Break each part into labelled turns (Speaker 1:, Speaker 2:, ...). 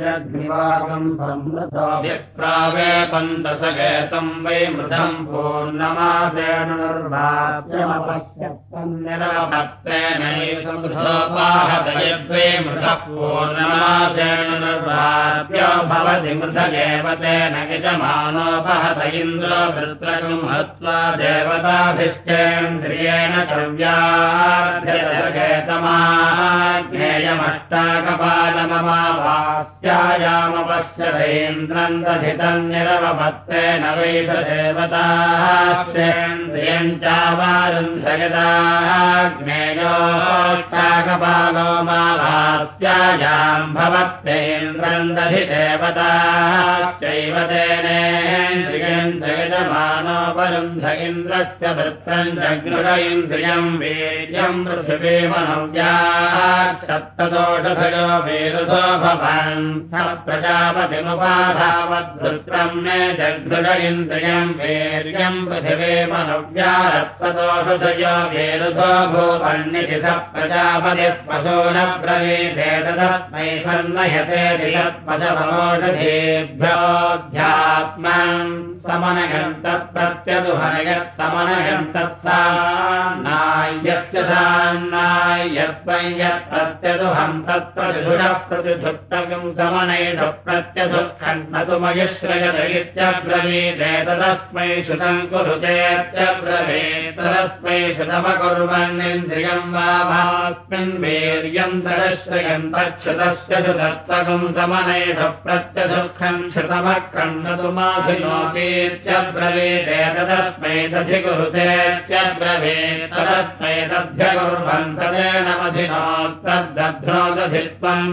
Speaker 1: जग्निवाकम् संवृतोऽभिप्रावेपन्तसगेतम् वै मृतम् पूर्णमासेन निर्वाप्यो भवति मृतगेव तेन यजमानोपहत इन्द्रो वृत्रकम् हत्वा देवताभिष्टेन्द्रियेण कव्याध्येयमष्टाकपाल ममावास्यायामपश्यतेन्द्रम् दधितम् निरवभक्तेन वैतदेवताश्चेन्द्रियम् चावारुन्धयदाग्नेयोष्टाकपालो मावास्यायाम् भवत्तेन्द्रम् दधिदेवताश्चैव तेनेन्द्रियम् जगजमानोपरुन्ध इन्द्रस्य वृत्तम् जग्नुर इन्द्रियम् वीर्यम् पृथिवीमनव्या सप्तदोषभयो वेदसो भवान् स इन्द्रियम् वीर्यम् पृथिवीमनव्या सप्तदोषधयो वेदसो भूपन्निति स प्रजापतिः पशो न ब्रवीते तदस्मै सन्नयते दिगत्पशमनोषधेभ्योऽध्यात्मम् समनयम् तत्प्रत्यदुहनयत् समनयम् तत्सा नायस्य सान्नायत्वम् यत् प्रत्यदुहम् तत्प्रतिधुरः प्रत्यधुःखम् न तु तदस्मै श्रुतम् कुरुचेत्यब्रवीत् तदस्मै श्रुतमकुर्वन्निन्द्रियम् वा भास्मिन् वीर्यम् तरश्रयम् तच्छ्रुतस्य श्रुतत्वकम् समनयिष प्रत्यदुःखम् श्रुतमक्रम् न तु माधिनोतीत्यब्रवीते तदस्मै दधिकुरुतेत्यब्रवीत् तदस्मै दध्यकुर्वन् तदेन मधिनो तद्दध्नोदधित्वम्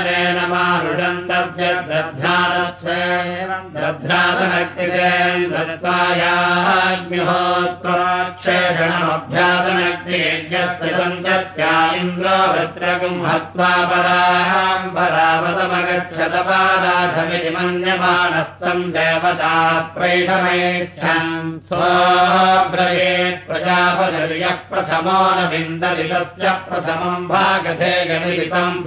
Speaker 1: मारुषम् दध्यादक्षेषणमभ्यादनग्नियज्ञस्य सञ्चत्या इन्द्रो भद्रकम् हत्वा पराम् परावतमगच्छतपादाधमिति मन्यमानस्तम् देवता प्रैषमेच्छन् स्वब्रयेत् प्रजापतिर्यः प्रथमो न विन्दति तस्य प्रथमम् भागधे गमिलितम्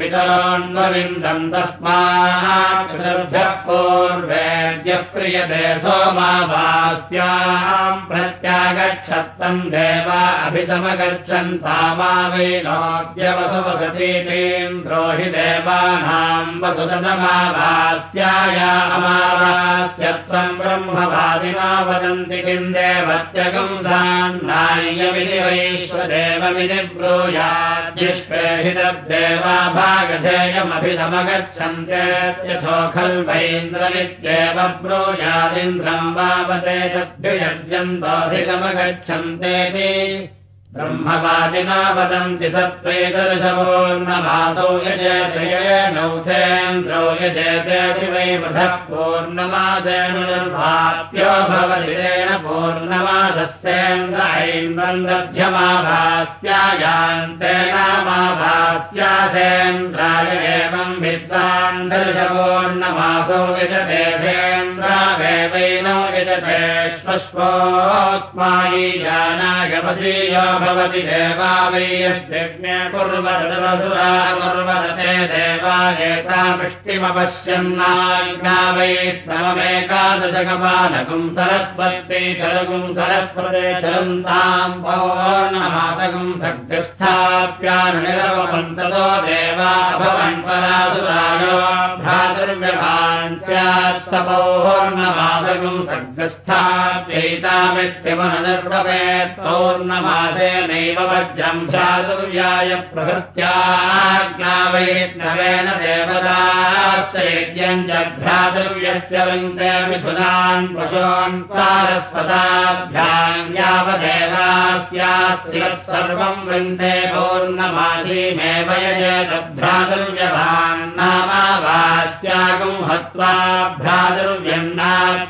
Speaker 1: सोमावास्याम् प्रत्यागच्छत्तम् देवा अभिसमगच्छन्तामा वैनोद्यवसवसतीन्द्रो हि देवानाम् वसुतमावास्याया अमावास्यत्वम् ब्रह्मवादिना वदन्ति किम् देवत्यगम् सान्नाय्यमिति वैश्वदेवमिति ब्रूयाद्युष्पेहि तद्देवा भागधेयमभिसमगच्छन्त्यसो खल्वैन्द्रमित्येव ब्रूयादिन्द्रम् वावते तद्भियज्यन्तोऽधिगमगच्छन्तेति ब्रह्मवादिना वदन्ति सत्त्वेदर्शपूर्णमासौ यजेन्द्रो यजेतेति वै वृथः पूर्णमासेन निर्भाप्यो भवति तेन पूर्णमासस्येन्द्र ऐन्द्रम् दध्यमाभास्यायान्तेनामाभास्यासेन्द्राय एवम् विद्वान् दर्शपूर्णमासौ यजतेन्द्रावेवैनो जानाय वशीयो भवति देवा वै यद्यज्ञे कुर्वदसुरा कुर्वदते देवा एतावृष्टिमपश्यन्नाज्ञा वै त्रममेकादशकपालकुम् सरस्वत्यै चलकुम् सरस्वते चलन्ताम् पौर्णमातकम् सग्रस्थाप्यानुनिरवन्ततो देवा भवन् परासुरायो भ्रातुर्व्यभान् स्यात् स पौर्णमातकम् सग्रस्थाप्यैतामित्यमननिर्भवेत् पौर्णमासे नैव वज्रम् भ्रातुर्याय प्रभृत्याज्ञावैष्णवेन देवदाश्चैद्यम् च भ्रातुर्यस्य वृन्दे मिथुनान् पशून् सारस्वताभ्याम् यावदेवास्यास्त्रिवत् सर्वम् वृन्दे पौर्णमासीमेव यजेतभ्रातुर्यभान् नामा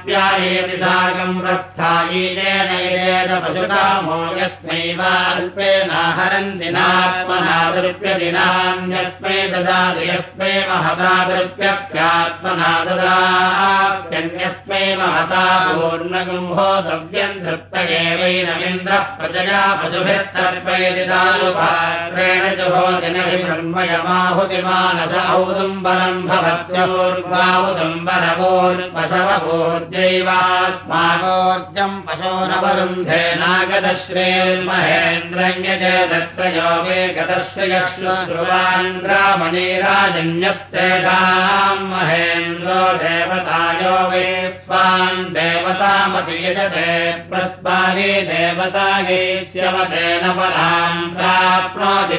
Speaker 1: स्वाभ्रादुर्व्यन्नाप्यायेति साकम् प्रस्थायीनेन पशुकामो यस्मैवाल्पेनाहरन्ति नात्मनादृप्यदिनान्यस्मै ददातु यस्मै महतादृप्यप्यात्मना ददात्यन्यस्मै महता पूर्णगुम्भोतव्यम् धृप्तगेवैनमिन्द्रः प्रजया औदुम्बरम् भवत्यौर्वाहुदुम्बरवोर्जैवास्मागोर्जम् पशोरवरुन्धे नागदश्रेर्महेन्द्रञ्जय दत्तयो वे गतस्य यश्रुवान्द्रामणिराजन्यस्तेषाम् महेन्द्रो देवतायो वे स्वान् देवतामति यजते प्रस्मागे देवतागेष्यवतेन पराम् प्राप्नोति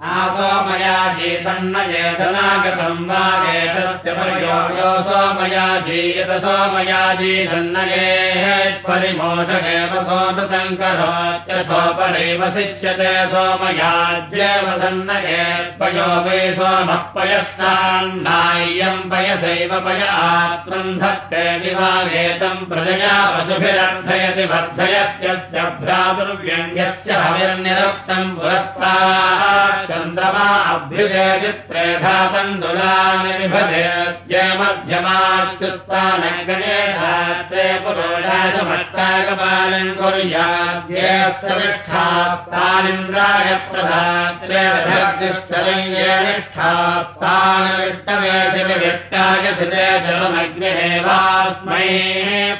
Speaker 1: नासो मया जीतन्न चेतनागतम् वा एतस्य पर्यो सोमया जीयत सोमया जीतन्नयेः परिमोषकेव सोमसङ्करोत्यसोपरेव शिच्यते सोमयाद्येव सन्नयेत्पयो वै सोमः पयस्तान्नाय्यम् पयसैव पय आत्मन्धत्ते विभागेतम् प्रजया पशुभिरर्थयति वर्धयत्यस्य भ्रातुर्व्यङ्ग्यस्य हविर्निरक्तम् पुरस्तात् चन्द्रमा अभ्युजयचित्रेधा तण्डुलानि विभजय मध्यमाश्चित्तानङ्गणे धात्रे पुरोडाशमट्टाकपालम् कुर्याद्येऽस्तविष्ठास्तानिन्द्राय प्रधात्रे रथर्जिष्ठरञ्जेनिष्ठास्तानविष्टवेदिविष्टाय सिते जलमग्निरेवास्मै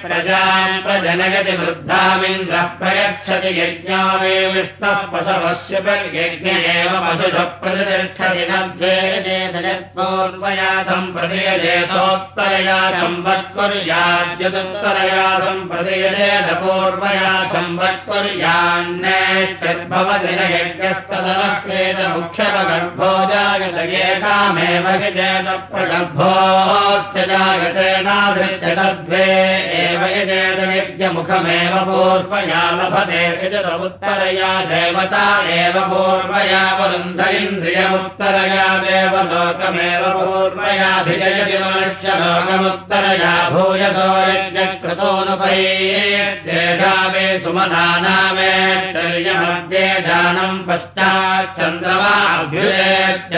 Speaker 1: प्रजाम् प्रजनयति वृद्धामिन्द्रः प्रयच्छति यज्ञो वे विष्णः पशवस्य यज्ञ एव पशुषः प्रतिष्ठति न द्वेजेतपूर्वया सम्प्रदीयजेतोत्तरया संवत्कुर्याद्यदुत्तरया सम्प्रदीयजेत पूर्वया संवत्कुर्यान्नेष्टिर्भवति न यज्ञस्तदलक्रेत मुख्यपगर्भो जायत एकामेव हि चेत प्रगर्भोऽस्य जायतेनाधृत्य यज्ञमुखमेव पूर्वया लभते यजत उत्तरया देवता एव पूर्वया वरुन्धरिन्द्रियमुत्तरया देवलोकमेव पूर्वयाभिजयति मनुष्यलोकमुत्तरया भूयसो यज्ञक्रतोऽनुपैर्जेषामे सुमनानामेत्यर्यमध्ये जानम्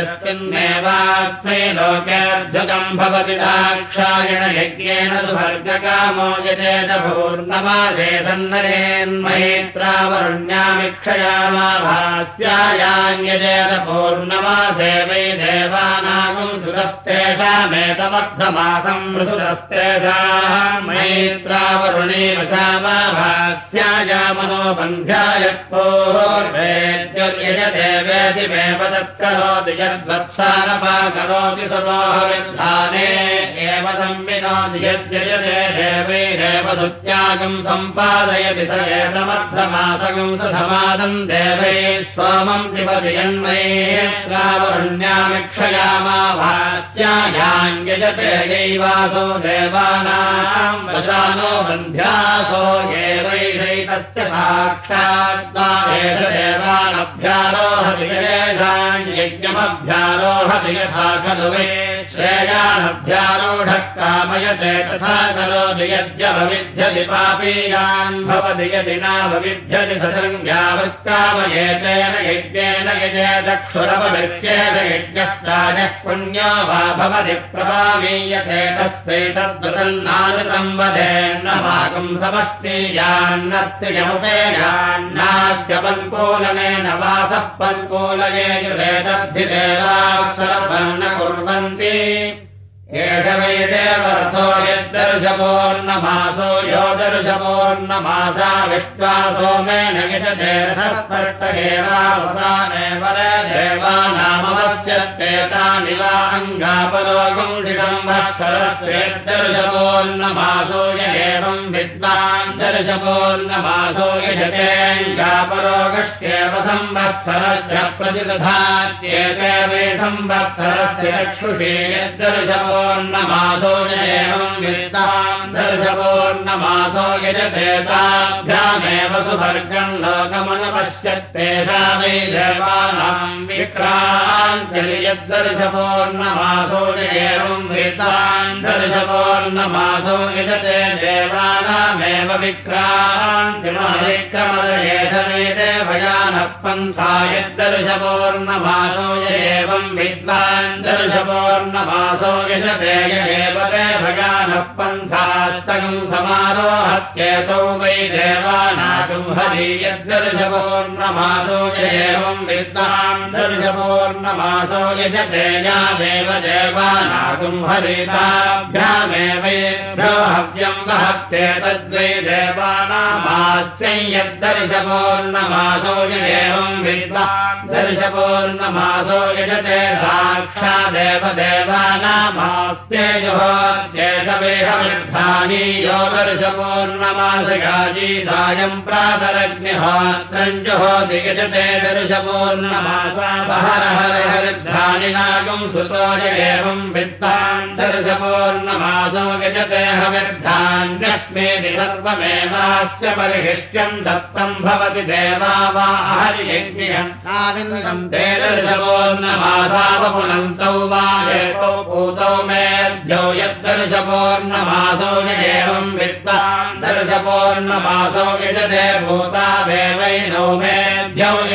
Speaker 1: पश्चाच्चन्द्रमाभ्युजेत्यस्मिन्नेवास्मै लोकेऽर्जुतम् भवति दाक्षायण यज्ञेन सुभर्गकामो यजेत पूर्णमासे सन्नरेन्मयित्रावरुण्यामिक्षयामाभास्यायान्यजेत पूर्णमासे वै देवानागम् सुतस्तेषामेतमर्थमासम् मृदुरस्तेषाः मैत्रावरुणे वशामाभास्यायामनोबन्ध्यायत्पोर्वेद्यदेवेदिमेव तत्करोति यद्वत्सारपा करोति सदोहविद्धाने एव संविनोति यद्यजते देवैरेव सुत्यागम् सम्पादयति स एतमर्थमासगम् सधमादम् देवैः सोमम् पिबति यन्मयेत्रावरुण्यामिक्षयामाभास्यायाञ्यजते यैवासो देवानाम् वशानो बन्ध्यासो एवैषैतस्य देवानभ्यारोहति यज्ञमभ्यारोहति यथा खलु वै। श्रेयानभ्यारोढः कामयते तथा करोति यद्यवविध्यति पापीयान् भवति यदि नावविध्यति ससङ्ख्यावत्कामयेतेन यज्ञेन यजेदक्षुरवृत्येन यज्ञस्ताजः पुण्यो वा भवति तस्यैतद्वदन्नानुतम् वदेन्नमाकम् समस्तीयान्नस्य यमुपेयान्नास्य पङ्कोलनेन वासः पङ्कोलये युरेतद्धिदेवाक्षरम् न कुर्वन्ति वै देवर्थो यद्दर्श दर्शवोर्णमासो यो दर्शवोर्णमासा विश्वासो मे न देवानामवश्यत्तेतानि वा अङ्गापरोगुंडिसंवत्सरस्वेदर्शवोर्णमासो य एवम् विद्वान् दर्शवोर्णमासो यजतेऽङ्गापरोगश्चेव संवत्सरस्य प्रतिदधात्येते वे संवत्सरस्य चक्षुषे यद्दर्शवोर्णमासो य एवम् विद्वान् दर्शवोर्णमासो यजतेताभ्यामेव सुभर्गम् लोकमनुपश्यत्तेषा वै देवानाम् विक्राञ्जलि यद्दर्शपोर्णमासो एवम् वेतान् दर्शपोर्णमासो यजते देवानामेव विक्रान्तिमविक्रमदयेषमेते भयानः पन्था यद्दर्शपोर्णमासो एवम् विद्वान् दर्शपोर्णमासो यजते एव ते समारोहत्येतौ वै देवानागम् हरि यद्दर्शपोर्णमासो एवम् विद्वान् दर्शपोर्णमासो यजते यामेव देवानागुम् हरिताभ्यामेव हव्यम् वहत्ते तद्वै देवानामास्यै यद्दर्शपोर्णमासो एवम् विद्वान् दर्शपोर्णमासो यजते साक्षादेव देवानामास्त्येजुहोत्येषवेहमिद्धानि यो एवम् विद्वान् दर्शपोर्णमासो यजते हविर्धान्यस्मेति सर्वमेवास्य परिहिष्ट्यम् दत्तम् भवति देवा वा हरियज्ञम् ते दर्शपोर्णमासावपुनन्तौ वा एकौ भूतौ मेभ्यौ यद्दर्शपोर्णमासो एवम् विद्वान् दर्शपोर्णमासो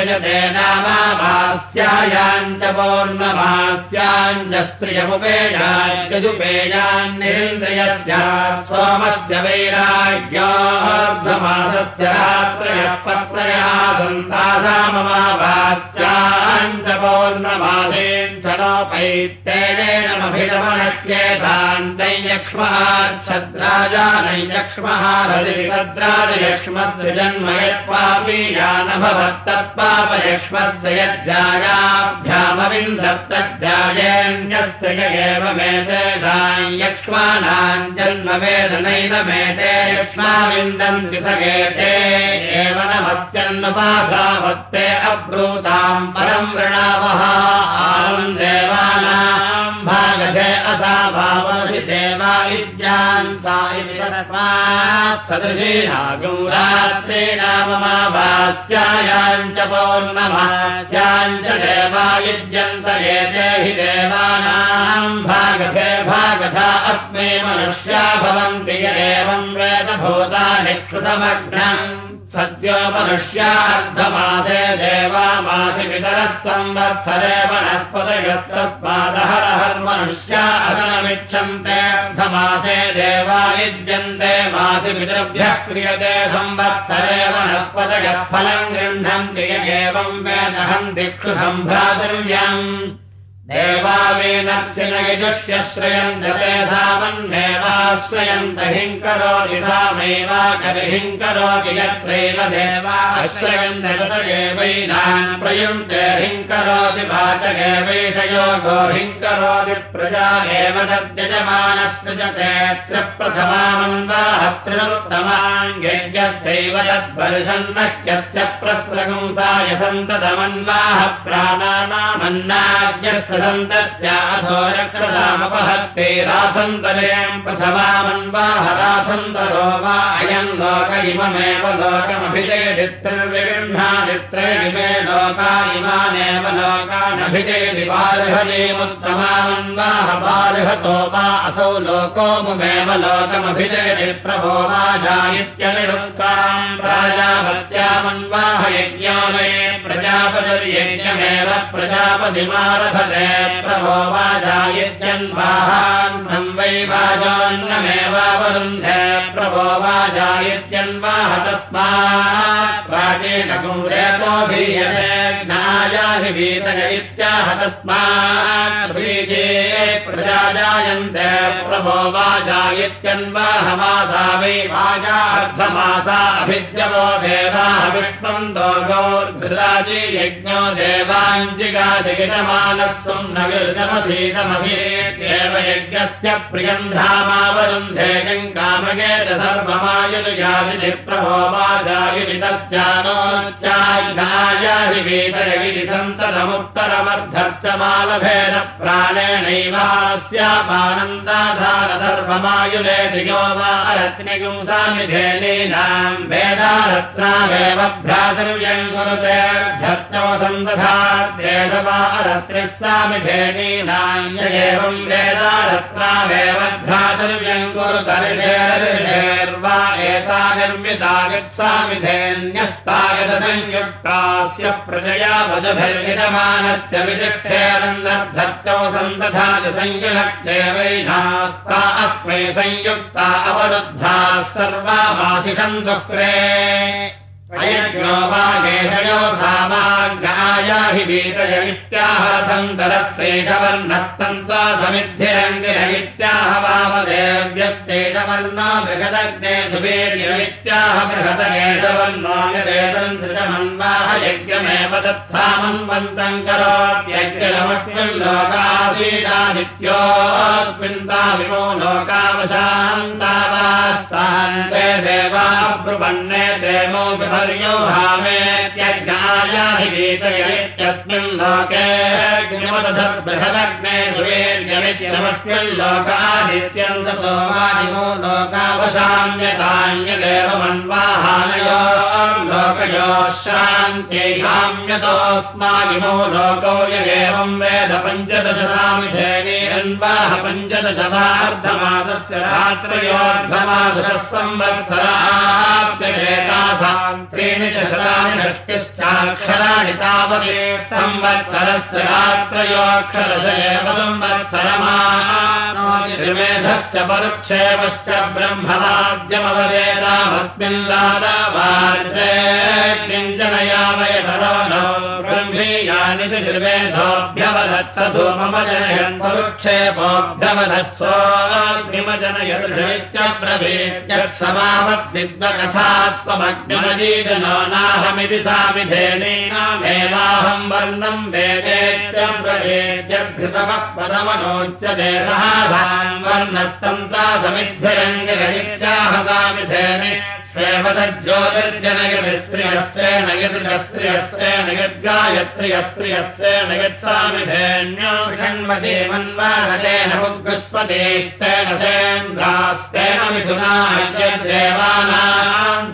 Speaker 1: यजते नामास्यायाञ्च पौर्णमास्याञ्च स्त्रियमुपेयाञ्चुपेयान्निरिन्द्रियस्य सोमस्य वैराग्यार्धमासस्य रात्रयः पत्रयः सन्तासाममावास्याञ्च पौर्णमासेञ्च नैयक्ष्मः रजितद्राजयक्ष्मस्य जन्म यत्पापी यान भवत्तत्पापयक्ष्मस्य यज्जायाभ्यामविन्दत्तज्जायेऽन्यस्य एव मेतेषाम् यक्ष्माणाम् जन्म वेदनैनमेते यक्ष्माविन्दन्ति सगेते एव नमस्त्यन्नुपासावत्ते अब्रूताम् परम् वृणावः आनम् सदृशीनागम् रात्रीणाममावास्यायाम् च पौर्णमास्याम् च देवा युज्यन्त एते हि देवानाम् भागधे भागधा अस्मै मनुष्या भवन्ति य एवम् वेदभूतानि कृतमग्नम् सद्यो मनुष्यार्धमासे देवामासि पितरः संवत्सरे वनस्पतयस्तस्मादहरहर्मनुष्या अगनमिच्छन्तेऽर्धमासे देवा युज्यन्ते मासि पितृभ्यः क्रियते संवत्सरे वनस्पतयः फलम् गृह्णन्ति य एवम् वेदहन्ति क्षुसम्भ्रातुर्यम् देवावेनस्य न यजुष्य श्रयम् दते धावन्नेवाश्रयन्त हिम् करोति धामैवाकरिहिम् करोति यत्रैव देवाश्रयन्त एवैनान् प्रयुङ्क्ते हिम् करोति वाचगेवैषयो गो हिम् करोति प्रजा एव तद्यजमानसृजतेऽत्र प्रथमामन्वाहत्रिनुत्तमाङ्गेज्यस्यैव यद्वर्षन्नह्यस्य प्रस्रगुंसाय सन्ततमन्वाह प्राणानामन्नाद्यस्य सन्तत्याथो रक्षतामपहत्ते रासन्तरेम् प्रथमामन्वाह रासन्तरो वा अयम् लोक इममेव लोकमभिजयति त्रिर्विगृह्णादित्र इमे लोका इमानेव लोकानभिजयति बार्हनीमुत्तमामन्वाह बार्हतो वा असौ लोको मुमेव लोकमभिजयति प्रभो वा जायित्यनिरुक्ताम् प्राजापत्यामन्वाह यज्ञो मे प्रजापतिर्यज्ञमेव प्रजापतिमारभते प्रभो वाजायित्यन्वाहान्नम् वै वाजोन्नमेवावरुन्धे प्रभो वाजायित्यन्वाह तस्मात् प्राचीनकुरेतोऽभीयते ज्ञायाहि वीतय इत्याह तस्मात् बीजे प्रजा जायन्ते प्रभो वाज इत्यन्वाहमासा वै वाजा अर्धमासा अभिद्यवो देवाः गौर्धृराजी यज्ञो गिर्जमधीतमधीत्येव यज्ञस्य प्रियम् धामावरुन्धेयम् कामयेत सर्वमायुर्यादिति प्रभो वाजायुरि तस्यानोच्चाय्यायिवेतयगिरि सन्ततमुत्तरमर्धत्तमालभेद प्राणेनैवास्यापानन्दाधारधर्ममायुले धियो वा रत्निगुंसामिधेनीनाम् वेदारत्नावेव भ्रातृव्यम् कुरुतेऽर्धत्तवसन्दधाद्येष वा रत्निः सामिधेनीनाम् य एवम् वेदारत्नावेव भ्रातृव्यम् कुरुतर्षेर्वा एता निर्मितागत्सामिधेन्यस्तागतसंयुक्तास्य प्रजया वजभिर्विदमानस्य विचिक्षेरन्दद्धत्यौ सन्दधाति संयुक्तेवैनास्ता अस्मै संयुक्ता अवरुद्धाः सर्वामासिषन्दुक्रे। अयज्ञो वागेशयो सामाज्ञाया हि वीतयमित्याह सन्तरस्तेषवर्णस्तन्त्वा समिद्धिरङ्गिरमित्याह वामदेव्यस्तेषवर्णो बृहदग्ने सुवीर्यमित्याह बृहदगेशवर्णो यदेतम् धृतमन्वाह यज्ञमेव तत्सामन्वन्तम् करोत्यज्ञमस्मिन् लोकासीदादित्योऽस्मिन्ता विमो लोकावशान्तावास्तान्ते देवा ब्रुवन्ने देवो विपर्यो भामेत्यज्ञाया हि वीतयमित्यस्मिन् लोके बृहदग्ने वादिमो लोकावशाम्यतान्यदेवमन्वाहानयो लोकयोः शान्त्यैहाम्यतोऽस्मादिमो लोकौ यदेवम् वेद पञ्चदशरामिधेनीरन्वाह पञ्चदशवार्धमासस्य रात्रयोर्धमासः संवत्सराप्येतासाम् त्रीणि च शतानि षष्टिश्चाक्षराणि तावते संवत्सरस्य रात्रयोऽक्षरश एव संवत्सरमामेधश्च परुक्षेपश्च ब्रह्मवाद्यमवदेतामस्मिन् लादावार्जे किञ्चनयामयधरो नो निर्वेधोऽभ्यवदत्तधो मम जनयन् परुक्षेपोऽभ्यवदत्सोऽग्निमजनयदृश्च प्रवेत्यक्षमावद्विद्वकथात्वमग्निमजीजनो नाहमिति सामिधेनीनामेवाहम् वर्णम् वर्णस्तन्ता समिद्धिरङ्गिरहित्याहतामिधेनि यत्सामिधेन्यो षण्मदेवन्वाहतेन मुग्गस्पतेस्तेन सेन्द्रास्तेन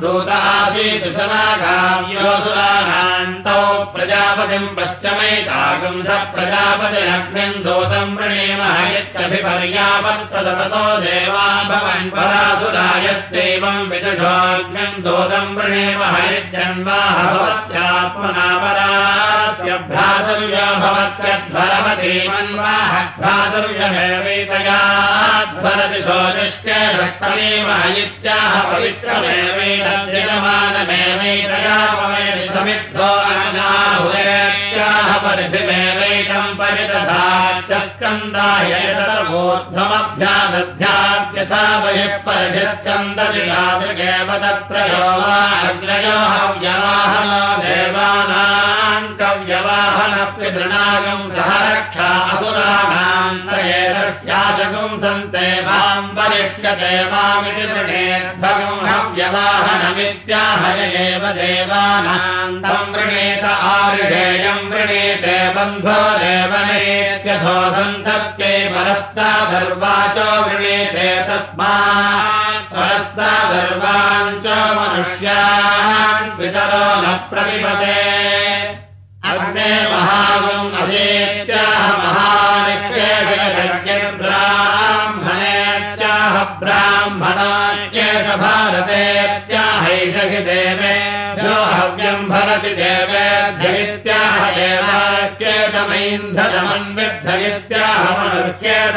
Speaker 1: दूतासीत् सनागाव्योसुराणान्तौ प्रजापतिम् पश्चमैतागम् स प्रजापतिरग्निम् दूतम् वृणीमः यत्यभिपर्यावर्तदपतो देवा भवन् परासुरायस्यैवम् विदुषोऽग्निम् दूतम् वृणीम हरिजन्वाह भवत्यात्मना परास्य भ्रातव्य भवत्यध्वरवतीमन्वाह भ्रातव्यमेवैतयाध्वरति सोनिश्चेष्टमेव इत्याह पवित्रमेवैतमानमेवैतया पवयति समिद्धो अनाहुरेत्याह परिधिमेवैतम् परिदधाच्च स्कन्दाय सर्वोध्वमभ्यादध्याद्यथा बहिः परिधिस्कन्दति यादृगेव तत्र कव्यवाहनप्यदृणागम् सह रक्षा असुराणाम् तयेदर्श्याजगुम् सन्ते माम् वरिष्यते मामिति वृणेद्भगम् हव्यवाहनमित्याहय एव देवानाम् तम् वृणेत आरुषेयम् वृणीते बन्धो देवनेत्यथो सन्तत्यै परस्तादर्वाचो वृणीते तस्मात् परस्तादर्वान् च मनुष्यान् पितरो न प्रविपते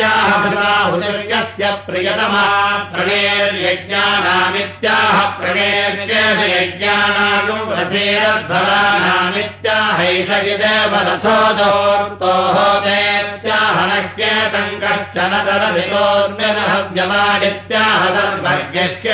Speaker 1: ब्रह्मदगंशितोक्येतकृताहमणयित्याह कृताहुदर्यस्य प्रियतमा प्रणेर्यज्ञानामित्याह प्रणेर्यज्ञानागं रथेरध्वरानामित्याहैष सर्वज्ञस्य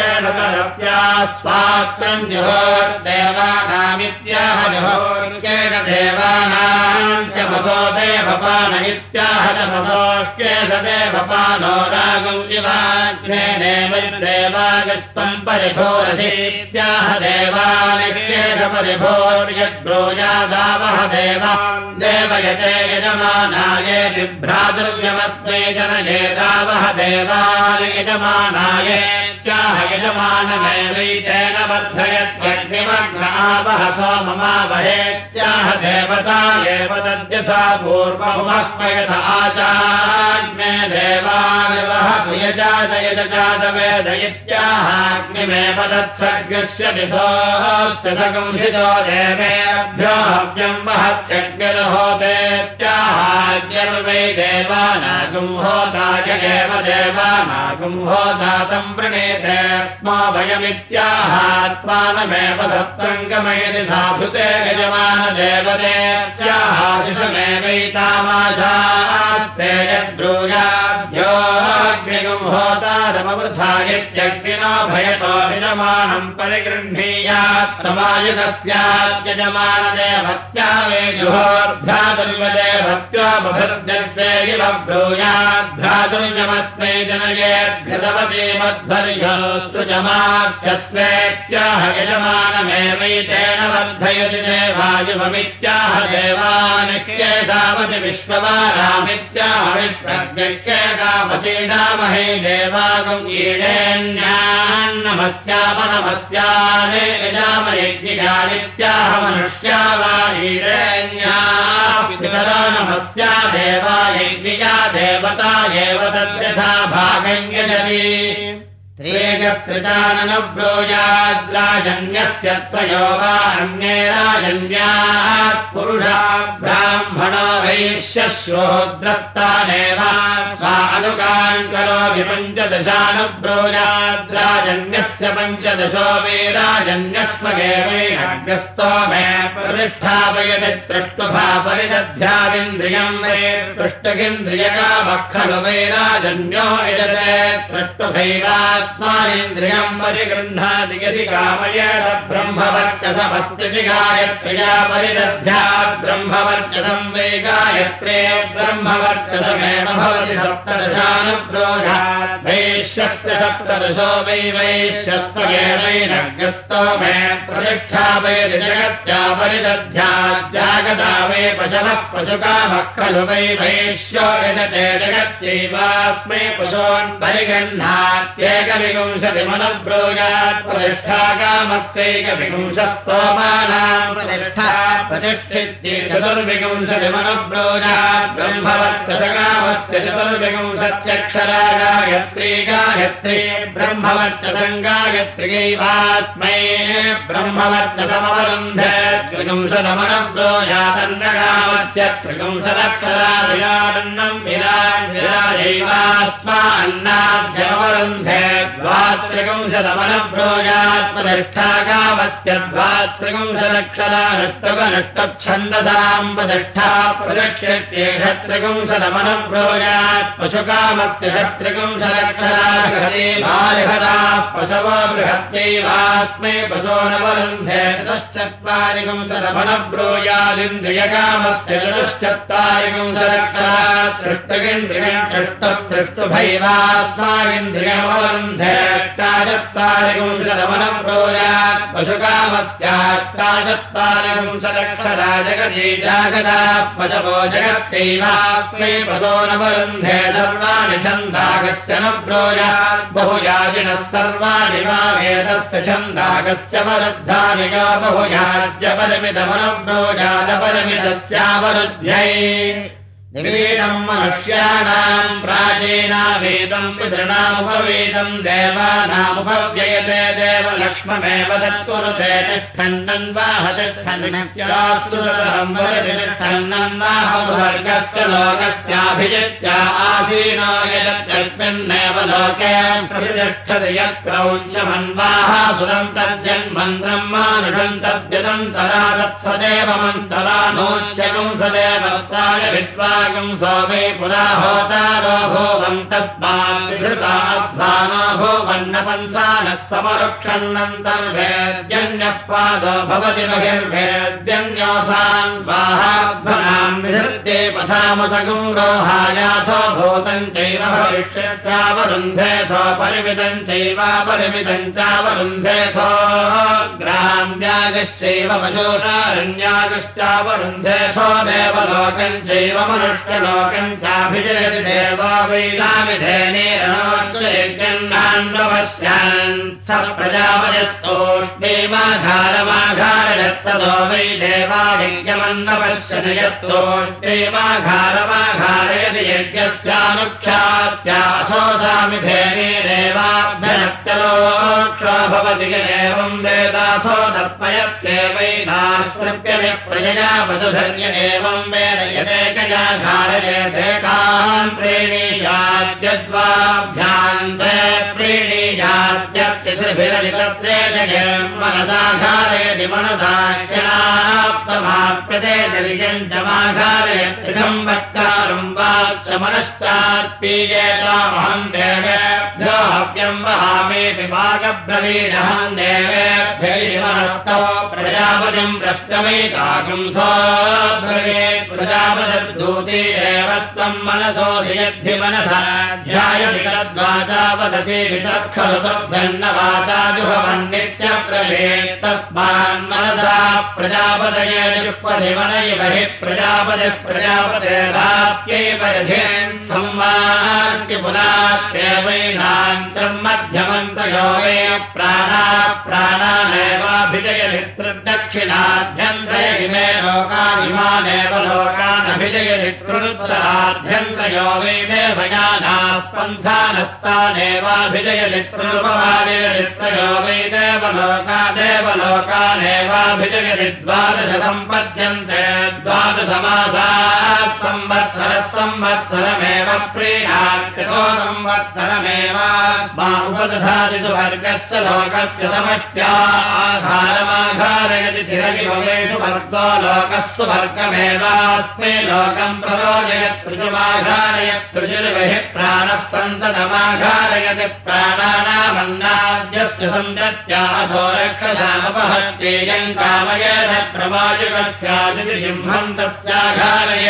Speaker 1: स्वात्रम् जुहोर्देवानामित्याह जुहोर्केन देवानाम् च मसो देवपान इत्याह च मसोऽख्येष देवपानो रागम् जिवाग्नेनेव देवागस्त्वम् परिभोरधीत्याह देवानिक्येष परिभोर्यद्ब्रोजादावः देवा देवयते यजमानाय बिभ्रातुर्यमस्मै जनयेदावः देवानि यजमानाय त्याह यजमानमेवैतेन आवह सोममावहेत्याह देवता एव तद्यथा पूर्वभुमस्मयथ आचाग्ने देवाविवहयजातयजातवेद इत्याहाग्निमेव तत्सर्गस्य दिशोऽस्तसंहितो देवेभ्यो हव्यम् महत्यग्निर्होतेत्याहाग्निर्वै देवानागुंहोताय एव वृणेते दत्तङ्गमयति साधुते भयतो यजमानम् परिगृह्णीयात्तमायुधस्याद्यजमानदेवत्या वे जुहोर्भ्रातुर्यदेवत्या बभृद्यत्वेयिव ब्रूयाद्भ्रातुर्यमस्मै यजमानमेवैतेन वर्धयति देवायुवमित्याह देवानक्येषावति विश्ववारामित्याह देवागम् ईडेन्यान्नमस्या ईडेन्यान्नमस्यामनमस्याने यजामयज्ञिकानित्याह मनुष्या वा ईडेन्यापितरा नमस्या देवा यज्ञिया देवता एव तद्यथा अन्ये राजन्यात् पुरुषा ब्राह्मणो वैश्यश्रोद्रस्तानेव सा अनुगान् करोति पञ्चदशानुब्रोजाद्राजन्यस्य पञ्चदशो वै राजन्यस्मगेवैरग्रस्तो मे प्रतिष्ठापयति त्रुष्टुभा परिदध्यादिन्द्रियम् वै पृष्टगिन्द्रियकामः खलु वै राजन्यो यजते त्रुष्टुभैरात्मानिन्द्रियम् परिगृह्णाति यदि कामयेण ब्रह्मवर्चसमस्ति गायत्र्या परिदध्यात् ब्रह्मवर्चसम् वै ब्रह्मवर्चसमेव भवति सप्तदशानुप्रोधात् वैश्यस्य सप्तदशो वै वैश्यस्त्वगेवैरग्रस्तो मे प्रतिष्ठा वै जगत्या परिदध्याज्जागदा वै पशवः वैश्यो यजते जगत्यैवास्मै पशून् परिगह्णात्येकविंशतिमनब्रोजात् प्रतिष्ठा कामस्यैकविंशस्तोमानाम् प्रतिष्ठा प्रतिष्ठित्ये चतुर्विंशतिमनब्रोजात् ब्रह्मवर्चसकामस्य चतुर्विंशत्यक्षरा गायत्री गायत्री ब्रह्मवर्चसम् गायत्र्यैवास्मै ब्रह्मवर्चसमवरुन्ध त्रिगुंशतमनब्रोजातन्नकामस्य त्रिगुंशदक्षरा विराडन्नम् विराट् विराजैवास्मा अन्नाद्यमवरुन्धे द्वात्रिगुंशतमनब्रोजात्मदष्टा कामस्य द्वात्रिगुंशदक्षरा नष्टगनष्टच्छन्दसाम् पदष्ठा प्रदक्ष्यत्येष त्रिगुंशतमनब्रोजात् पशुकामस्य षट्त्रिगुंशदक्षरा हरे बालहरा पशवो बृहत्यैवास्मै पशो नवरुन्धे चतुश्चत्वारिगुंशतमनब्रोजादिन्द्रियकामस्य चतुश्चत्वारिगुंशदक्षरा तृष्टगिन्द्रियम् ष्टभैवास्मारिन्द्रियमवरुन्धेष्टाचत्वारिगुंशतमनब्रोजात् पशुकामस्याष्टाचत्वारिगुंशदक्षरा जगती जागदा पशवो जगत्यैवास्मै पशो नवरुन्धे सर्वाणि छन्दागस्य न ब्रोजात् बहुयाजिनः सर्वाणि वा वेदस्य छन्दागस्य वरुद्धानि गा बहुयाज्यपरमिदमनब्रोजादपरमिदस्यावरुध्यै निवेदम् मनुष्याणाम् प्राचीनावेदम् पितृणामुपवेदम् देवानामुपव्ययते देवलक्ष्ममेव तत्कुरुते तिष्ठन्नन् वाहतिष्ठन्नन् वाहवर्गस्य लोकस्याभिजित्य आसीनो यस्मिन्नेव लोके प्रतिष्ठति यक्रौञ्चमन्वाः सुरम् तद्यन्मन्त्रम् मानुषम् तद्यदन्तरा तत्सदेव मन्तरा नोच्यकम् सदेव विद्वा सोमे पुराहोतारो भोवम् तस्मान्धृताध्वानो भोवन्नपन्सानः समरुक्षन्नन्तर्वेद्यन्यः भवति बहिर्वेद्यन्योसान् वाहाध्वनाम् विधृत्ये पथामसगम् रोहायासो भूतम् चैव भविष्यच्चावरुन्धेथो परिमितम् चैवापरिमितम् चावरुन्धेथो ग्राम्यागश्चैव पशोषारण्यागश्चावरुन्धेथो देवलोकम् चैव मनुष्यलोकम् चाभिजयति देवा वैलामिधेनेरनोच्चयज्ञन्नान्दवस्यान् स प्रजापयस्तोष्णेमाघारमाघारयत्तदो वै देवायज्ञमन्नपश्यति यत्तोष्णेमाघारमाघारयति यज्ञस्यानुख्यात्याथोसामिधेनेरेवाभ्यनत्यलोक्षो भवति एवम् वेदाथो तर्पयत्येवैनाश्रप्यते प्रजया वसुधन्य एवम् वेद यदेकया घारयेदेकान् प्रेणीयाद्यद्वाभ्यान्त प्रेणीयाद्यत्यभिरलितत्रे मनसाघारयति मनसाख्याप्तमाप्यते निर्यम् च माघारयत्रिकम् वक्तारम् वाच्च मनश्चात्पीयेतामहम् देवेभ्यो हव्यम् वहामेति वागब्रवीणहम् देवेभ्यैवनस्तौ प्रजापतिम् एव त्वम् मनसो यद्धि मनसा वितक्षलुभन्नवाचाजुभवन्नित्यप्रले तस्मान्मनसा प्रजापदये जुह्पति मनैव हि प्रजापतिः प्रजापतिर्वाप्यैव रथिन् संवाक्य पुनाश्यवैनान्तम् मध्यमन्तयोगे प्राणा प्राणानेवाभिजयति दक्षिणाभ्यन्तरे लोकाभिमानेव लोकानभिजयति कृत्तराभ्यन्तयो वैदेवयानाः पन्थानस्तानेवाभिजयति कृपवादेरित्रयो वैदेव लोकादेव लोकानेवाभिजयति द्वादश सम्पद्यन्ते उपदधाति सुवर्गस्य लोकस्य समष्ट्या आधारमाघारयति चिरगिभवेषु वर्गो वर्गमेवास्मै लोकम् प्ररोजयत् त्रिजुमाघारयत् त्रिजुर्विः प्राणः सन्ततमाघारयति प्राणानामन्नाद्यस्य सन्तत्याथो रक्षसामपहत्येयम् कामयेन प्रवायुकस्यादिति सिंहन्तस्याघारय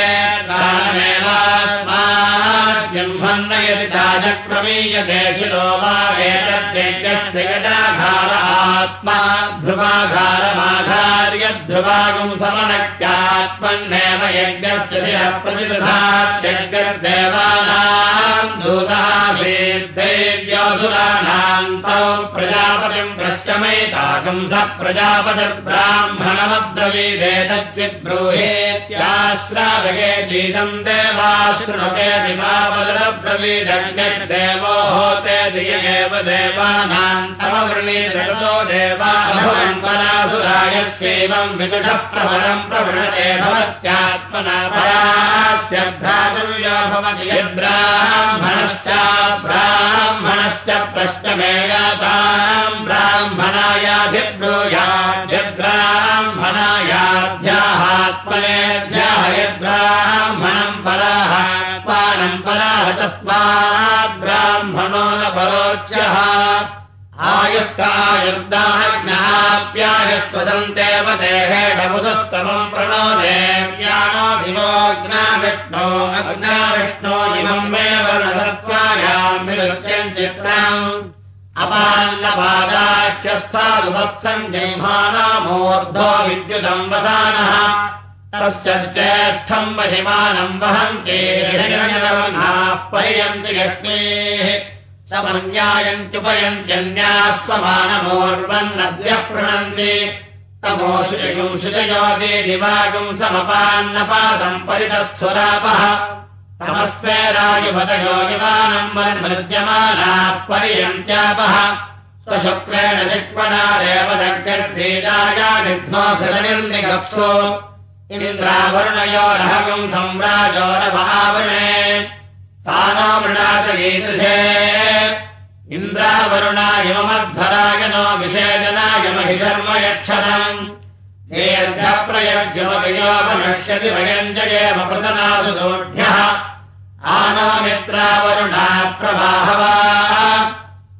Speaker 1: कामेवास्माद्जिह्मन्न यदि चाजक्रमीयते शिरो वा एतद्यज्ञस्य यदाघार आत्मा ध्रुवाघारमाघार्य ध्रुवागुम् समनक्यात्मन्नेव यज्ञस्य शिरः प्रतिदधात्यज्ञर्देवानाम् दूतासीद्दैव्योऽसुराणाम् तौ प्रजापतिम् प्रश्चमैताकम् स प्रजापतिर्ब्राह्मणमब्रवीदेतद्विब्रूहेत्याश्रावये चीदम् देवाश्रुणुते दिवावदरब्रवीदन्यदेवो होते दिय एव देवानाम् तमवृणीजगतो देवाभवन् परासुरायस्यैवम् विदुषः प्रबलम् प्रवृणते भवत्यात्मना ब्राह्मणायाधिब्रूयाद्यद्ब्राह्मणायाभ्याहात्मनेभ्यः तस्मात् ब्राह्मणो न परोच्यः। आयुष्कायुर्दाहज्ञाप्यायस्वदन्तेव देहेडमुसस्तमम् प्रणो देव्यानोऽधिमोऽग्नाविष्णो अग्नाविष्णो इममेव न सत्त्वायाम् विरुच्यम् चित्रम्। अपान्नपादाख्यस्तादुभत्सम् जह्मानामूर्धो विद्युतम् वसानः तश्च ज्येष्ठम् महिमानम् वहन्ति पर्यन्ति लक्ष्मीः समन्यायन्त्युपयन्त्यन्याः समानमोर्वन्नद्यः प्रणन्ति तमोषुजगुंशुजयोगे दिवागुं समपान्नपादम् परितस्थुरापः। तमस्मे राजुपदयो युवानम् मन्मृज्यमानाः पर्यन्त्यापः। स्वशुक्रेण जिह्वणादेव दग्गर्धीरायानिघ्नोऽसनिर्निगप्सो इन्द्रावरुणयोरहगुम् सम्राजोरभावणे तानो मृणाचयीदृशे इन्द्रावरुणायमध्वराय नो विषेदनाय महिधर्म यक्षरम् दीर्घप्रयज्ञमगयोपनश्यति वयम् जयेम प्रतनासु दोढ्यः आनोमित्रावरुणा प्रभाहवा।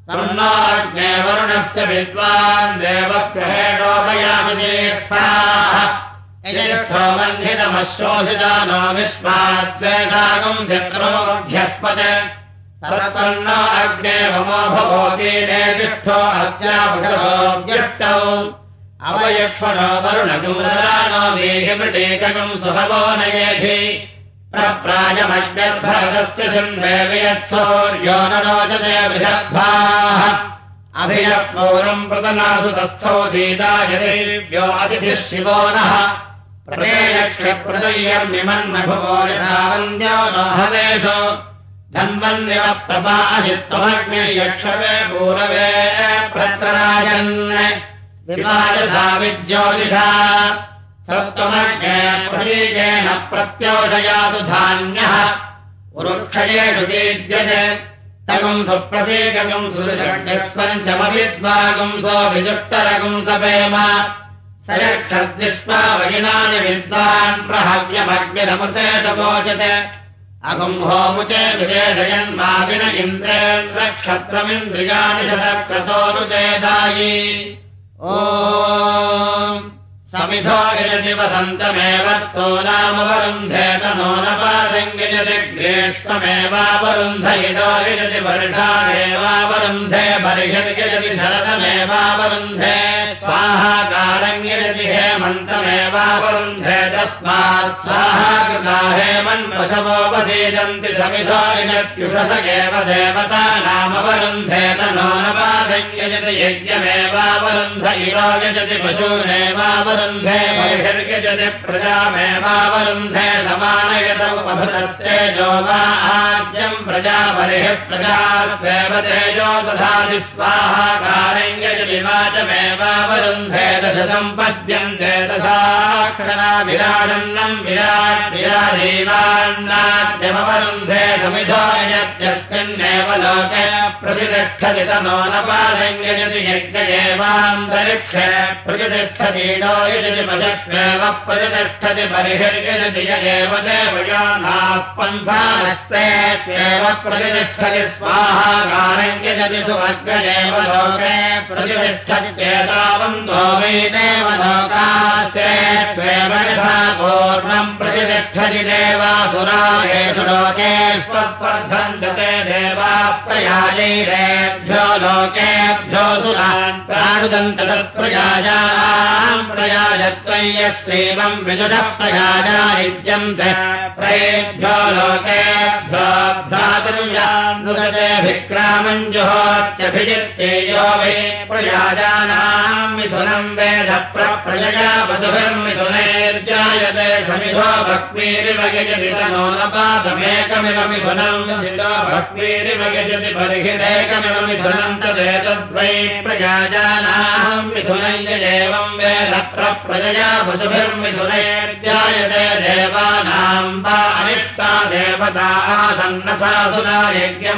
Speaker 1: तन्नाग्ने वरुणस्य विद्वान् देवस्य हेडोपयादिज्येष्ठाः मन्धितमशोषितानो विश्वाद्वेषागम् शत्रोभ्यस्पत् सर्वन्न अग्ने ममो भवोतीने तिष्ठो अस्याभृतोऽव्यष्टौ अवयक्ष्मणो वरुणगुमरानो वेहिमृटेकगम् सुहवो नयेधि प्रप्रायमज्ञर्भरतस्य शृण्वेवयत्सौर्यो न रोचते बृहद्भाः अभियपूर्वम् प्रतनासु तस्थौ दीदायदेव्यो अतिथिः शिवो नः हवेषु धन्वन्यव प्रपाहित्वमग्ने यक्षवे पूरवे प्रतराजन् विवाजसा विज्योतिषा सत्त्वमज्ञप्रतीकेन प्रत्योषयातु धान्यः। वृक्षयेषु दीज्यज तगुम् सुप्रतीकगुम् सुरषड्यस्पञ्चमविद्वागुम् सोऽभिजुष्टरगुम् सपेम स यक्षद्विष्पावयिनानि विद्वान् प्रहव्यमग्निरमृते सपोचते अगुम् होमुचे विवेशयन्माविन इन्द्रेन्द्रक्षत्रमिन्द्रियाणि ओ समिधो यजति वसन्तमेव स्तो नामवरुन्धेत नो न पादङ्गिजति ग्रेष्ममेवावरुन्ध इडो यजति वर्षादेवावरुन्धे बर्हिर्यजति शरदमेवावरुन्धे स्वाहाकारम् यजति हेमन्तमेवावरुन्धे तस्मात् स्वाहा कृता यजत्युषस एव देवता यज्ञमेवावरुन्ध इडो यजति पशूनेवावरुन्ध वरुन्धे बहिर्गजति प्रजामेवावरुन्धे समानयतौ वा आज्यम् प्रजा बहिः प्रजा स्वेव तेजो दधाति स्वाहाकारम् यजति तथाक्षरा विराडन्नम् विराट् विराजीवान्नाद्यमवरुन्धे समिधो यत्यस्मिन्नेव लोके प्रतिष्ठति तनो न पादम् यजति यज्ञ एवान्तरिक्षे प्रतिष्ठतीडो यजति पदस्वेव प्रतिष्ठति बर्हिर्यजति यदेव देवयानाः पन्थास्तेत्येव प्रतिष्ठति स्वाहाकारम् यजति सुभग्रदेव लोके प्रतिष्ठति चेतावन्तो वै देव लोकास्तेत्वेव यथा पूर्णम् प्रतिष्ठति देवासुरायेषु लोके स्वस्पर्धन्ते देवा प्रयाजैरेभ्यो लोकेभ्यो सुरान् प्राणुदन्त तत्प्रयाजाम् प्रयाजत्वम् यस्यैवम् विदुषः प्रयाजायुज्यन्ते प्रयेभ्यो लोकेभ्यो भ्रातुर्यान्नुदतेऽभिक्रामम् जुहोत्यभिजित्येयो वै प्रयाजानाम् मिथुनम् वेद प्रजया वधुभिर्मिथुनैर्जायते समिधो पादमेकमिव मिथुनम् भक्तिरिव यजति बर्हिरेकमिव मिथुनम् तदेतद्वै प्रयाजानाम् मिथुनम् एवम् वेद प्रजया वधुभिर्मिथुनैर्जायते देवानाम् वा अनिष्टा देवता आसन्नसासुरा यज्ञमजिघाकुम्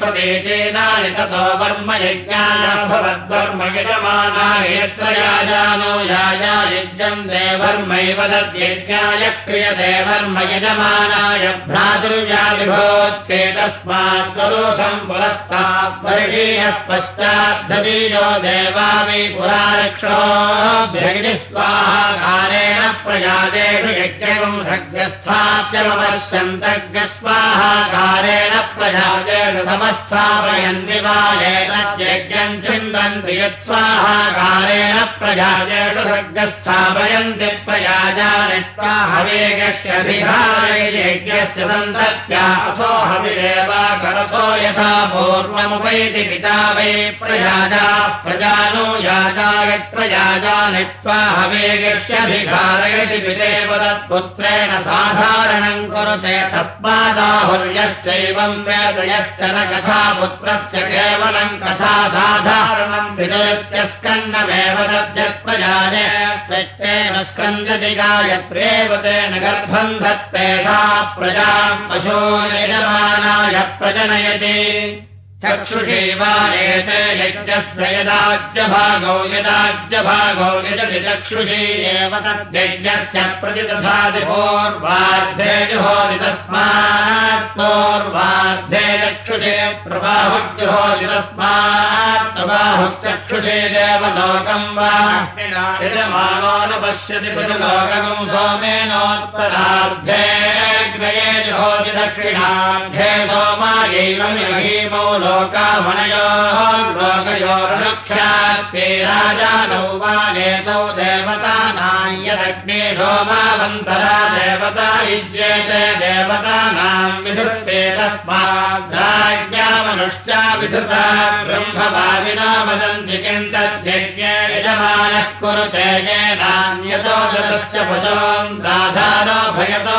Speaker 1: प्रतीचीनानि ततो वर्म यज्ञाय भवद्वर्म यजमाना यत्रयाजानो याया यज्ञम् देवर्मैव तद्यज्ञाय क्रियते वर्म यजमानाय भ्रातृजा विभोत्ते तस्मात् करोषम् पुरस्तात् वर्षीयः पश्चाद्धतीयो देवा वै पुरारक्षोभ्यगिनि स्वाहाकारेण प्रजातेषु यज्ञम् सग्रस्थाप्यमपश्यन्तज्ञस्वाहाकारेण प्रजातेषु समस्थापयन्ति वायेन यज्ञम् चिन्वन्ति यत्स्वाहाकारेण प्रजाजेषु सर्गस्थापयन्ति हवेगस्यभिहारयज्ञस्य सन्तत्या असो हविरेव करसो यथा पूर्वमुपैति पिता वै प्रयाजा प्रजानो याजायत् प्रयाजानित्वा हवेगस्यभिहारयति पितेव तत्पुत्रेण साधारणम् कुरुते तस्मादाहुर्यश्चैवम् वेदयश्च न कथा पुत्रस्य केवलम् कथा साधारणम् विजयस्य स्कन्दमेव तद्यत्प्रजायेन स्कन्दति गायत्रेव तेन गर्भम् धत्तेधा प्रजाम् पशो यजमानाय प्रजनयति चक्षुषे वा एते यज्ञस्य यदाज्यभागौ यदाज्यभागौ यजति चक्षुषे एव तद्यज्ञस्य प्रतिदधाति पूर्वार्धे जुहोति तस्मात् पूर्वार्धे चक्षुषे प्रबाहुज्जुहोति तस्मात् प्रबाहुश्चक्षुषे देवलोकम् वा न पश्यति प्रतिलोकम् सोमेनोत्तरार्धे यदग्ने सोमावन्तरा देवता युज्येते देवतानाम् विधुत्ते तस्माद्राज्ञामनुष्या विधुता ब्रह्मवादिना वदन्ति किम् तद्यज्ञे यजमानः कुरुते येनान्यतो ददश्च पशोन् राधानो भयतो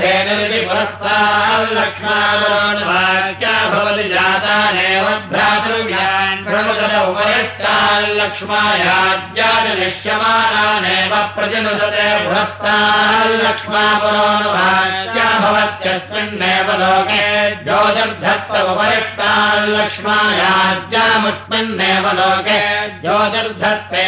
Speaker 1: धेनुरिति पुरस्ताल्लक्ष्मावाक्या भवति जातानेव भ्रातृव्यान् प्रमुदत उपरिष्टाल्लक्ष्मायाज्याजनिष्यमानानेव प्रतिनुदते पुरस्ताल्लक्ष्मापुरोनुवाक्या भवत्यस्मिन्नेव लोके ज्योतिर्धत्त उपरिष्टाल्लक्ष्मायाज्यामुस्मिन्नेव लोके ज्योतिर्धत्ते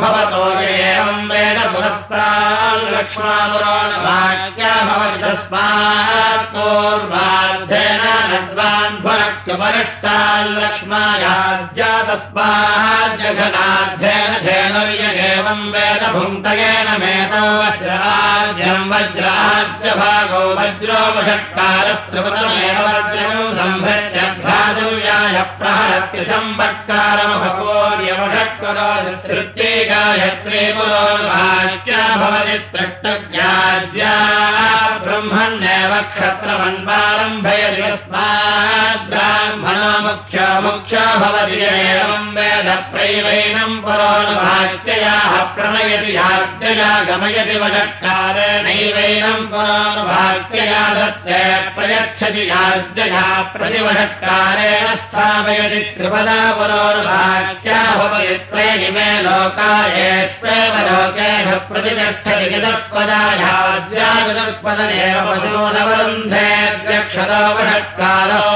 Speaker 1: भवतो एवम् वेद पुरस्ताल्लक्ष्मापुरोनुवाक्या भवति तस्मात् पूर्वार्धेन नद्वान् भुनक्युपरिष्टाल्लक्ष्मायाज्या तस्माज्जघनार्धेन धेनुर्यगेवम् वेद भुङ्क्तयेन मेतो वज्राज्यम् वज्राज्यभागो वज्रो वषट्कारस्त्रिपदमेव वज्रम् सम्भृत्य गायत्रे पुरोर्वाक्या भवति त्रष्टव्याज्या ब्रह्मण्येव क्षत्रमन्वारम्भयति यस्माद्ब्राह्मणो मुख्यो मुख्यो भवति एवम् वेद प्रैवैनम् पुरोनुभात्ययाः प्रणयति याज्ञया गमयति वषट्कारेणैवैनम् पुरोनुभात्यया दत्ते प्रयच्छति याज्ञया प्रतिवषट्कारेण स्थापयति त्रिपदा पुरोनुभात्या भवति त्रयिमे लोकायेष्वेव लोकेन प्रतिष्ठति चतुष्पदायाज्याचतुष्पदनेव पशूनवरुन्धेऽध्यक्षरो वषट्कारो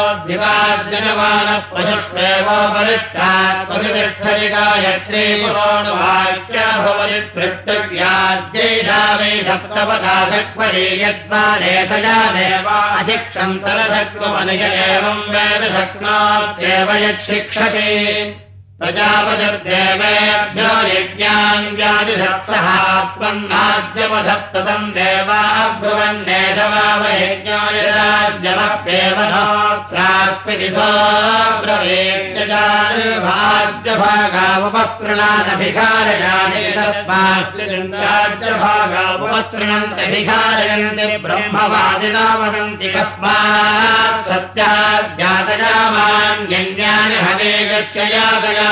Speaker 1: प्रतिष्ठति गायत्री पुरोणुवाक्या भवति तृप्तव्याज्यैषा वै सप्तपदा शक्वरी यद्वानेतया देवाधिक्षन्तरशक्वमनिज एवम् वेद शक्नोत्येव यच्छिक्षते प्रजापतिर्देवेभ्यो यज्ञान् नोत्रास्मिति सोऽब्रवीत्यजाभाग्यभागावपस्तृणानभिकारयानि तस्माज्यभागावपस्तृणन्त्यभिकारयन्ति ब्रह्मवादिना वदन्ति सत्याज्ञातयामान् यज्ञानि हवेगस्य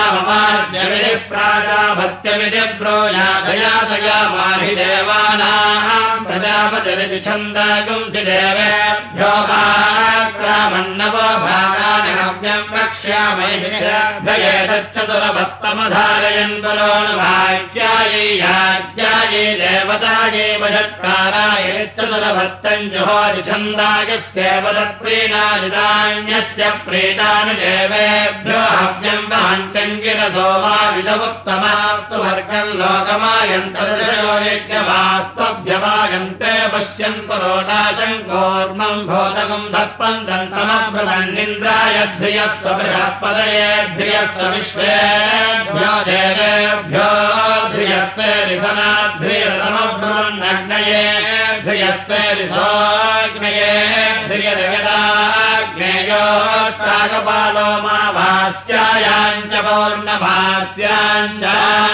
Speaker 1: यातयाममाद्यमिति प्राजाभत्यमिति ब्रो यातयातयामाहि देवानाम् प्रजापतिरिति छन्दागुंसि देवेभ्यो भागानि हव्यम् वक्ष्यामयश्चतुरभत्तमधारयन् बलोनुभाग्यायै याज्ञायै देवतायै वषत्काराय चतुरभत्तम् छन्दायस्येव तत्प्रीणानिदान्यस्य प्रीतानि देवेभ्यो लोकमायन्तदृशयो यज्ञवास्त्वभ्यवायन्ते पश्यन् पुरोटाशम् कूर्मम् भोतकम् धत्पम् दन्तमब्रह्मन्निन्द्राय ध्रियस्व बृहत्पदये ध्रियस्व विश्वेभ्यो देवेभ्यो ध्रियस्वे रिधनाध्रियतमब्रह्मन्नग्नये ध्रियस्वे रिधोग्नये ध्रियदगदाग्नेयोष्टाकपालो मा भास्यायाञ्च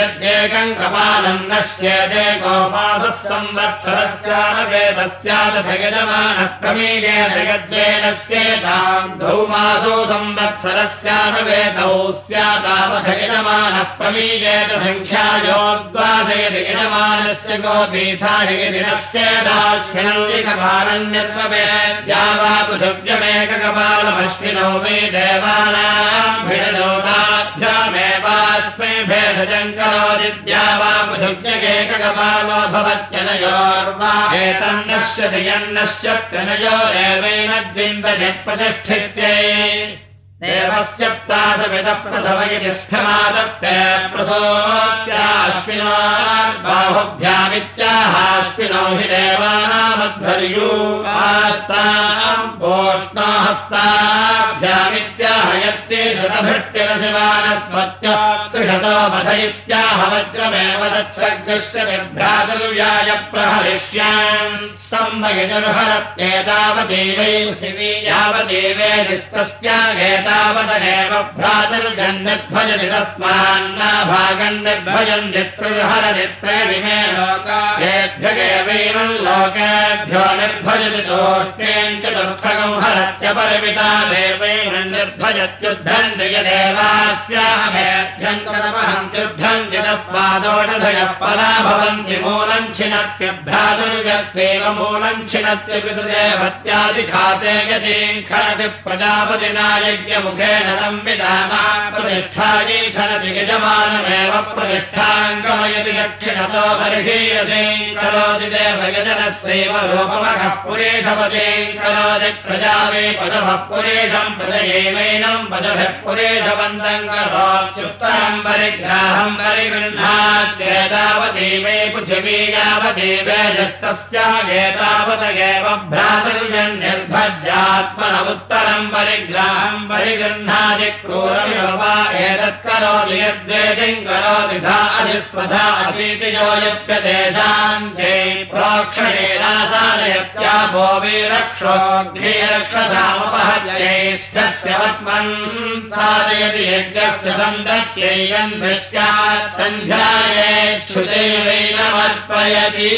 Speaker 1: यद्येकम् कपालम् नश्येदेकोपासः संवत्सरस्यानवेदस्यादथ यजमानः प्रमीयेन यद्वेदस्येताम् धौमासौ संवत्सरस्यानवेदौ स्यातावथ यजमानः प्रमीयेत सङ्ख्यायोद्वासयति यजमानस्य गोपीथाहिनश्चेदाश्विनौलिकपालन्यत्ववेद्या वा पृथिव्यमेककपालमश्विनौ वै देवानाम् भेषजम् करोदिद्या वा पृथिव्यकेककपालो भवत्यनयोर्वा एतन्नश्यति यन्नश्यत्यनयोरेवेन द्विन्दजप्रतिष्ठित्यै देवस्यप्तादविदप्रथमयतिष्ठमादत्ते प्रथोत्याश्विनो बाहुभ्यामित्याहाश्विनो हि देवानामध्वर्यूस्ताम् पोष्णो हस्ताभ्यामित्याहयत्ते शतभृट्टिरशिवानस्मत्याशतो वध इत्याह वज्रमेव तच्छ्रग्रश्च निर्भ्रातुर्याय प्रहरिष्यान् संवयजुर्हरत्येतावदेवै शिवी यावदेवे निस्तस्यागेतावदनेव भ्रातर्गन्निर्भजति तस्मान्नाभागम् निर्भजन् नित्रुर्हर नित्रे विमे लोकाभ्यगेवैनम् लोकेभ्यो निर्भजति दोष्टेम् च दुःखगम् हरत्यपरिमिता देवैनम् यदेवास्यामेभ्यम् करमहम् युद्धम् यतस्मादोषधयः परा भवन्ति मूलम् छिनत्यभ्रातुर्व्यस्तेव मूलम् छिनत्य पितृदेवत्यादिघाते यदि खरति प्रजापतिना यज्ञमुखेन संविधाना प्रतिष्ठायै खरति यजमानमेव प्रतिष्ठाम् गमयति दक्षिणतो बर्हीयते करोति देवयजनस्यैव रूपमखः पुरेशपते करोति प्रजा वे पदभः पुरेशम् प्रजयैवैनम् पृथिवी भ्रातृजन् निर्भज्यात्मन उत्तरम् परिग्राहम् परिगृह्णादि क्रूरमिव वा एतत्करोति यद्वेदिम् करोति अतीतियो यप्यतेषान्ते प्रोक्षणेनासादयत्या भो वीरक्षोऽग्निरक्षसामपहत्यैष्ठस्य वत्मन् साधयति यज्ञस्य सन्दस्यैयन् दृष्ट्यात् सन्ध्याये क्षुदेवैनमर्पयति